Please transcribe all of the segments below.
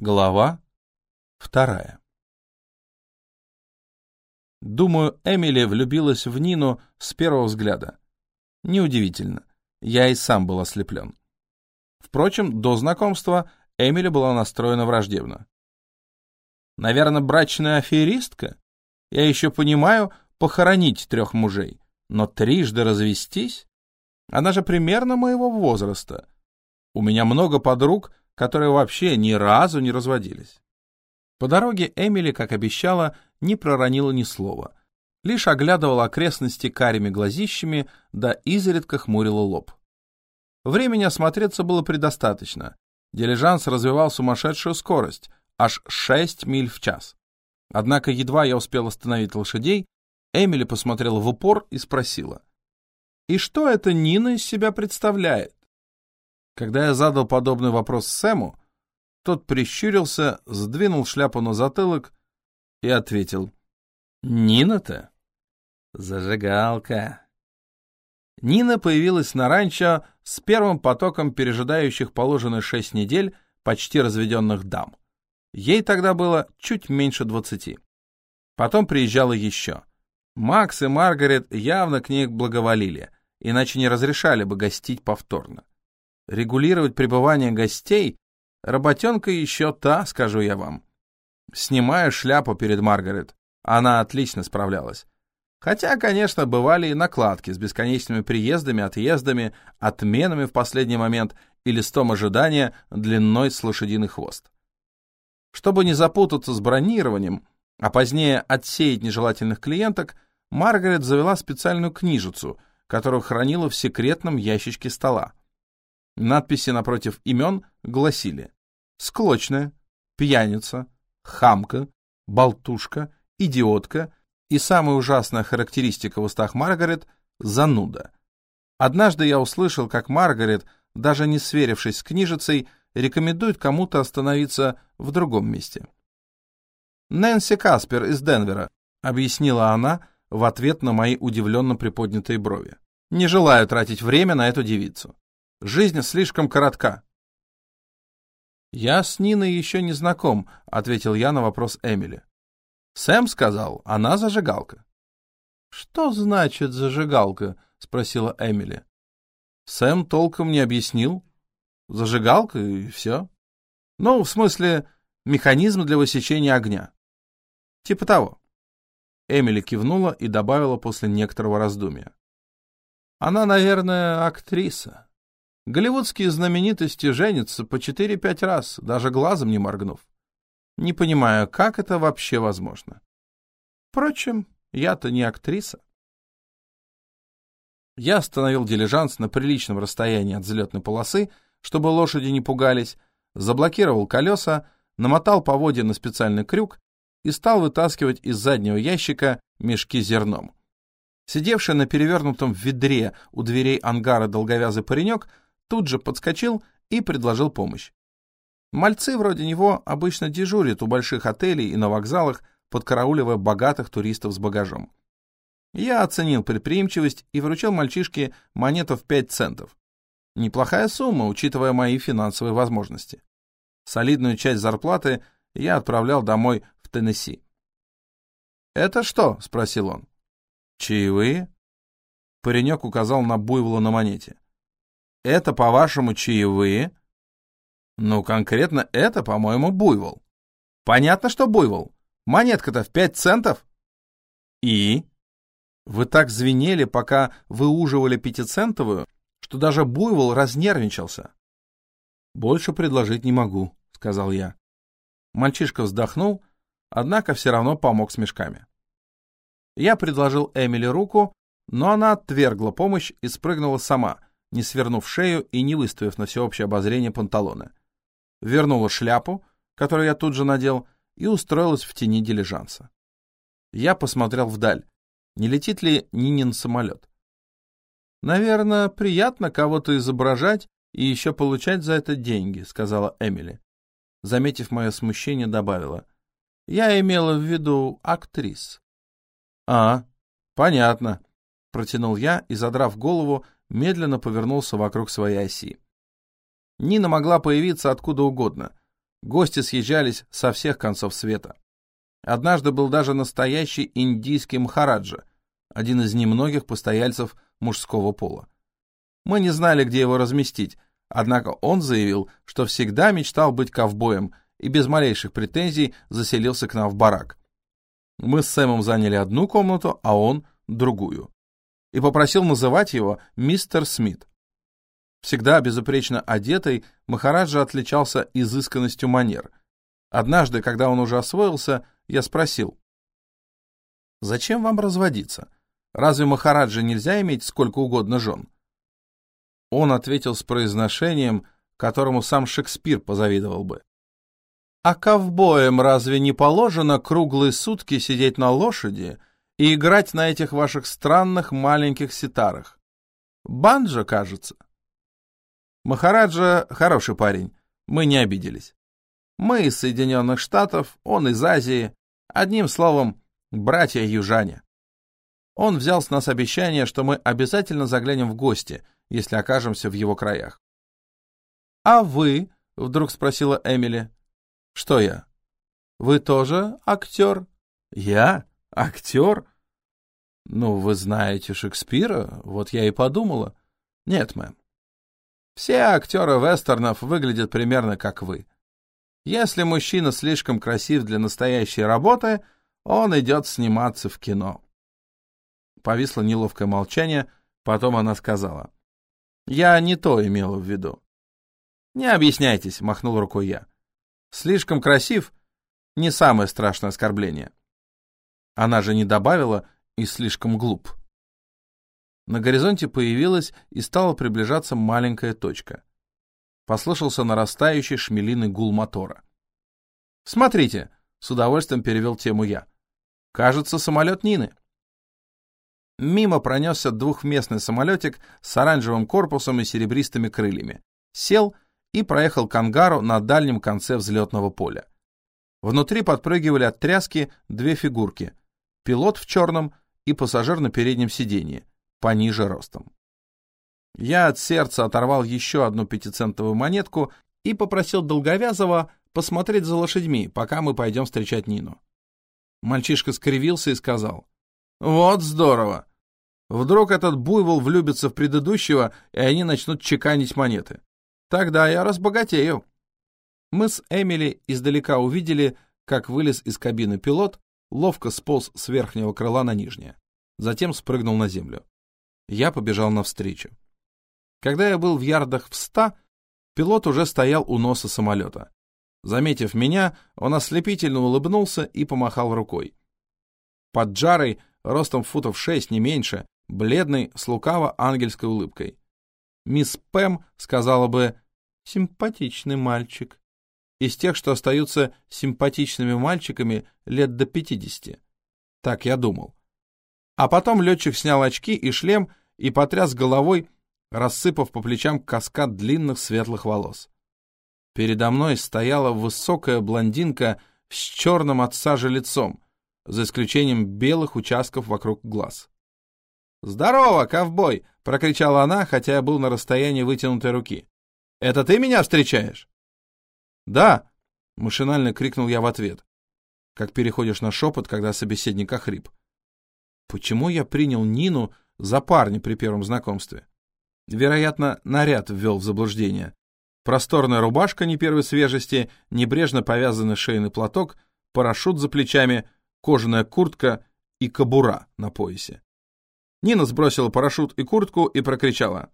Глава вторая Думаю, Эмили влюбилась в Нину с первого взгляда. Неудивительно, я и сам был ослеплен. Впрочем, до знакомства Эмили была настроена враждебно. Наверное, брачная аферистка? Я еще понимаю похоронить трех мужей, но трижды развестись? Она же примерно моего возраста. У меня много подруг, которые вообще ни разу не разводились. По дороге Эмили, как обещала, не проронила ни слова, лишь оглядывала окрестности карими глазищами, да изредка хмурила лоб. Времени осмотреться было предостаточно. Дилижанс развивал сумасшедшую скорость, аж 6 миль в час. Однако едва я успел остановить лошадей, Эмили посмотрела в упор и спросила. «И что эта Нина из себя представляет?» Когда я задал подобный вопрос Сэму, тот прищурился, сдвинул шляпу на затылок и ответил. «Нина-то? Зажигалка». Нина появилась на ранчо с первым потоком пережидающих положенные шесть недель почти разведенных дам. Ей тогда было чуть меньше двадцати. Потом приезжала еще. Макс и Маргарет явно к ней благоволили, иначе не разрешали бы гостить повторно. Регулировать пребывание гостей — работенка еще та, скажу я вам. Снимаю шляпу перед Маргарет. Она отлично справлялась. Хотя, конечно, бывали и накладки с бесконечными приездами, отъездами, отменами в последний момент и листом ожидания длиной с лошадиный хвост. Чтобы не запутаться с бронированием, а позднее отсеять нежелательных клиенток, Маргарет завела специальную книжицу, которую хранила в секретном ящичке стола. Надписи напротив имен гласили «Склочная», «Пьяница», «Хамка», «Болтушка», «Идиотка» и самая ужасная характеристика в устах Маргарет — «Зануда». Однажды я услышал, как Маргарет, даже не сверившись с книжицей, рекомендует кому-то остановиться в другом месте. «Нэнси Каспер из Денвера», — объяснила она в ответ на мои удивленно приподнятые брови. «Не желаю тратить время на эту девицу. Жизнь слишком коротка. «Я с Ниной еще не знаком», — ответил я на вопрос Эмили. «Сэм сказал, она зажигалка». «Что значит зажигалка?» — спросила Эмили. Сэм толком не объяснил. Зажигалка и все. Ну, в смысле, механизм для высечения огня. Типа того. Эмили кивнула и добавила после некоторого раздумья. Она, наверное, актриса. Голливудские знаменитости женятся по 4-5 раз, даже глазом не моргнув. Не понимаю, как это вообще возможно. Впрочем, я-то не актриса. Я остановил дилижанс на приличном расстоянии от взлетной полосы, чтобы лошади не пугались, заблокировал колеса, намотал поводья на специальный крюк и стал вытаскивать из заднего ящика мешки зерном. Сидевший на перевернутом ведре у дверей ангара долговязый паренек тут же подскочил и предложил помощь. Мальцы вроде него обычно дежурят у больших отелей и на вокзалах, подкарауливая богатых туристов с багажом. Я оценил предприимчивость и вручил мальчишке монету в 5 центов. Неплохая сумма, учитывая мои финансовые возможности. Солидную часть зарплаты я отправлял домой в Теннесси. «Это что?» — спросил он. «Чаевые?» Паренек указал на буйвола на монете. Это, по-вашему, чаевые? Ну, конкретно это, по-моему, буйвол. Понятно, что буйвол. Монетка-то в пять центов. И? Вы так звенели, пока выуживали пятицентовую, что даже буйвол разнервничался. Больше предложить не могу, сказал я. Мальчишка вздохнул, однако все равно помог с мешками. Я предложил Эмили руку, но она отвергла помощь и спрыгнула сама — не свернув шею и не выставив на всеобщее обозрение панталоны. Вернула шляпу, которую я тут же надел, и устроилась в тени дилижанса. Я посмотрел вдаль, не летит ли Нинин самолет. «Наверное, приятно кого-то изображать и еще получать за это деньги», — сказала Эмили. Заметив мое смущение, добавила. «Я имела в виду актрис». «А, понятно», — протянул я и, задрав голову, медленно повернулся вокруг своей оси. Нина могла появиться откуда угодно. Гости съезжались со всех концов света. Однажды был даже настоящий индийский махараджа, один из немногих постояльцев мужского пола. Мы не знали, где его разместить, однако он заявил, что всегда мечтал быть ковбоем и без малейших претензий заселился к нам в барак. Мы с Сэмом заняли одну комнату, а он — другую. И попросил называть его мистер Смит. Всегда безупречно одетый, Махараджа отличался изысканностью манер. Однажды, когда он уже освоился, я спросил, «Зачем вам разводиться? Разве Махараджа нельзя иметь сколько угодно жен?» Он ответил с произношением, которому сам Шекспир позавидовал бы. «А ковбоям разве не положено круглые сутки сидеть на лошади и играть на этих ваших странных маленьких ситарах? Банджо, кажется». Махараджа хороший парень, мы не обиделись. Мы из Соединенных Штатов, он из Азии, одним словом, братья-южане. Он взял с нас обещание, что мы обязательно заглянем в гости, если окажемся в его краях. «А вы?» — вдруг спросила Эмили. «Что я?» «Вы тоже актер?» «Я? Актер?» «Ну, вы знаете Шекспира, вот я и подумала». «Нет, мэм, все актеры вестернов выглядят примерно как вы. Если мужчина слишком красив для настоящей работы, он идет сниматься в кино. Повисло неловкое молчание, потом она сказала. «Я не то имела в виду». «Не объясняйтесь», — махнул рукой я. «Слишком красив — не самое страшное оскорбление». Она же не добавила «и слишком глуп». На горизонте появилась и стала приближаться маленькая точка. Послышался нарастающий шмелиный гул мотора. «Смотрите!» — с удовольствием перевел тему я. «Кажется, самолет Нины». Мимо пронесся двухместный самолетик с оранжевым корпусом и серебристыми крыльями. Сел и проехал к ангару на дальнем конце взлетного поля. Внутри подпрыгивали от тряски две фигурки. Пилот в черном и пассажир на переднем сиденье пониже ростом. Я от сердца оторвал еще одну пятицентовую монетку и попросил Долговязова посмотреть за лошадьми, пока мы пойдем встречать Нину. Мальчишка скривился и сказал, «Вот здорово! Вдруг этот буйвол влюбится в предыдущего, и они начнут чеканить монеты. Тогда я разбогатею». Мы с Эмили издалека увидели, как вылез из кабины пилот, ловко сполз с верхнего крыла на нижнее. Затем спрыгнул на землю. Я побежал навстречу. Когда я был в ярдах в ста, пилот уже стоял у носа самолета. Заметив меня, он ослепительно улыбнулся и помахал рукой. Под джарой, ростом футов шесть, не меньше, бледный, с лукаво-ангельской улыбкой. Мисс Пэм сказала бы «симпатичный мальчик». Из тех, что остаются симпатичными мальчиками лет до пятидесяти. Так я думал. А потом летчик снял очки и шлем и потряс головой, рассыпав по плечам каскад длинных светлых волос. Передо мной стояла высокая блондинка с черным от сажи лицом, за исключением белых участков вокруг глаз. «Здорово, ковбой!» — прокричала она, хотя я был на расстоянии вытянутой руки. «Это ты меня встречаешь?» «Да!» — машинально крикнул я в ответ. Как переходишь на шепот, когда собеседник охрип. Почему я принял Нину за парня при первом знакомстве? Вероятно, наряд ввел в заблуждение. Просторная рубашка не первой свежести, небрежно повязанный шейный платок, парашют за плечами, кожаная куртка и кобура на поясе. Нина сбросила парашют и куртку и прокричала.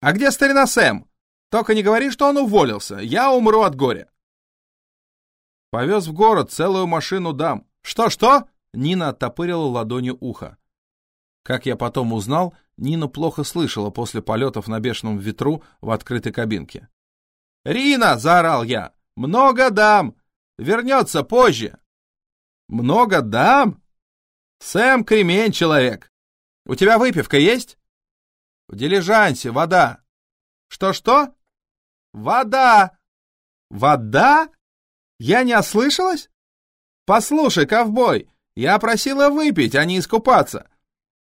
«А где старина Сэм? Только не говори, что он уволился. Я умру от горя». Повез в город целую машину дам. «Что-что?» Нина оттопырила ладонью ухо. Как я потом узнал, Нина плохо слышала после полетов на бешеном ветру в открытой кабинке. «Рина!» — заорал я. «Много дам! Вернется позже!» «Много дам?» «Сэм кремень человек! У тебя выпивка есть?» «В дилижансе вода!» «Что-что?» «Вода!» «Вода? Я не ослышалась?» «Послушай, ковбой, я просила выпить, а не искупаться.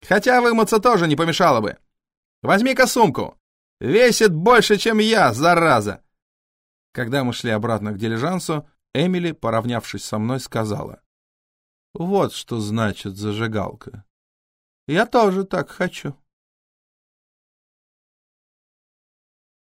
Хотя вымыться тоже не помешало бы. Возьми-ка сумку. Весит больше, чем я, зараза. Когда мы шли обратно к дилижансу, Эмили, поравнявшись со мной, сказала. «Вот что значит зажигалка. Я тоже так хочу».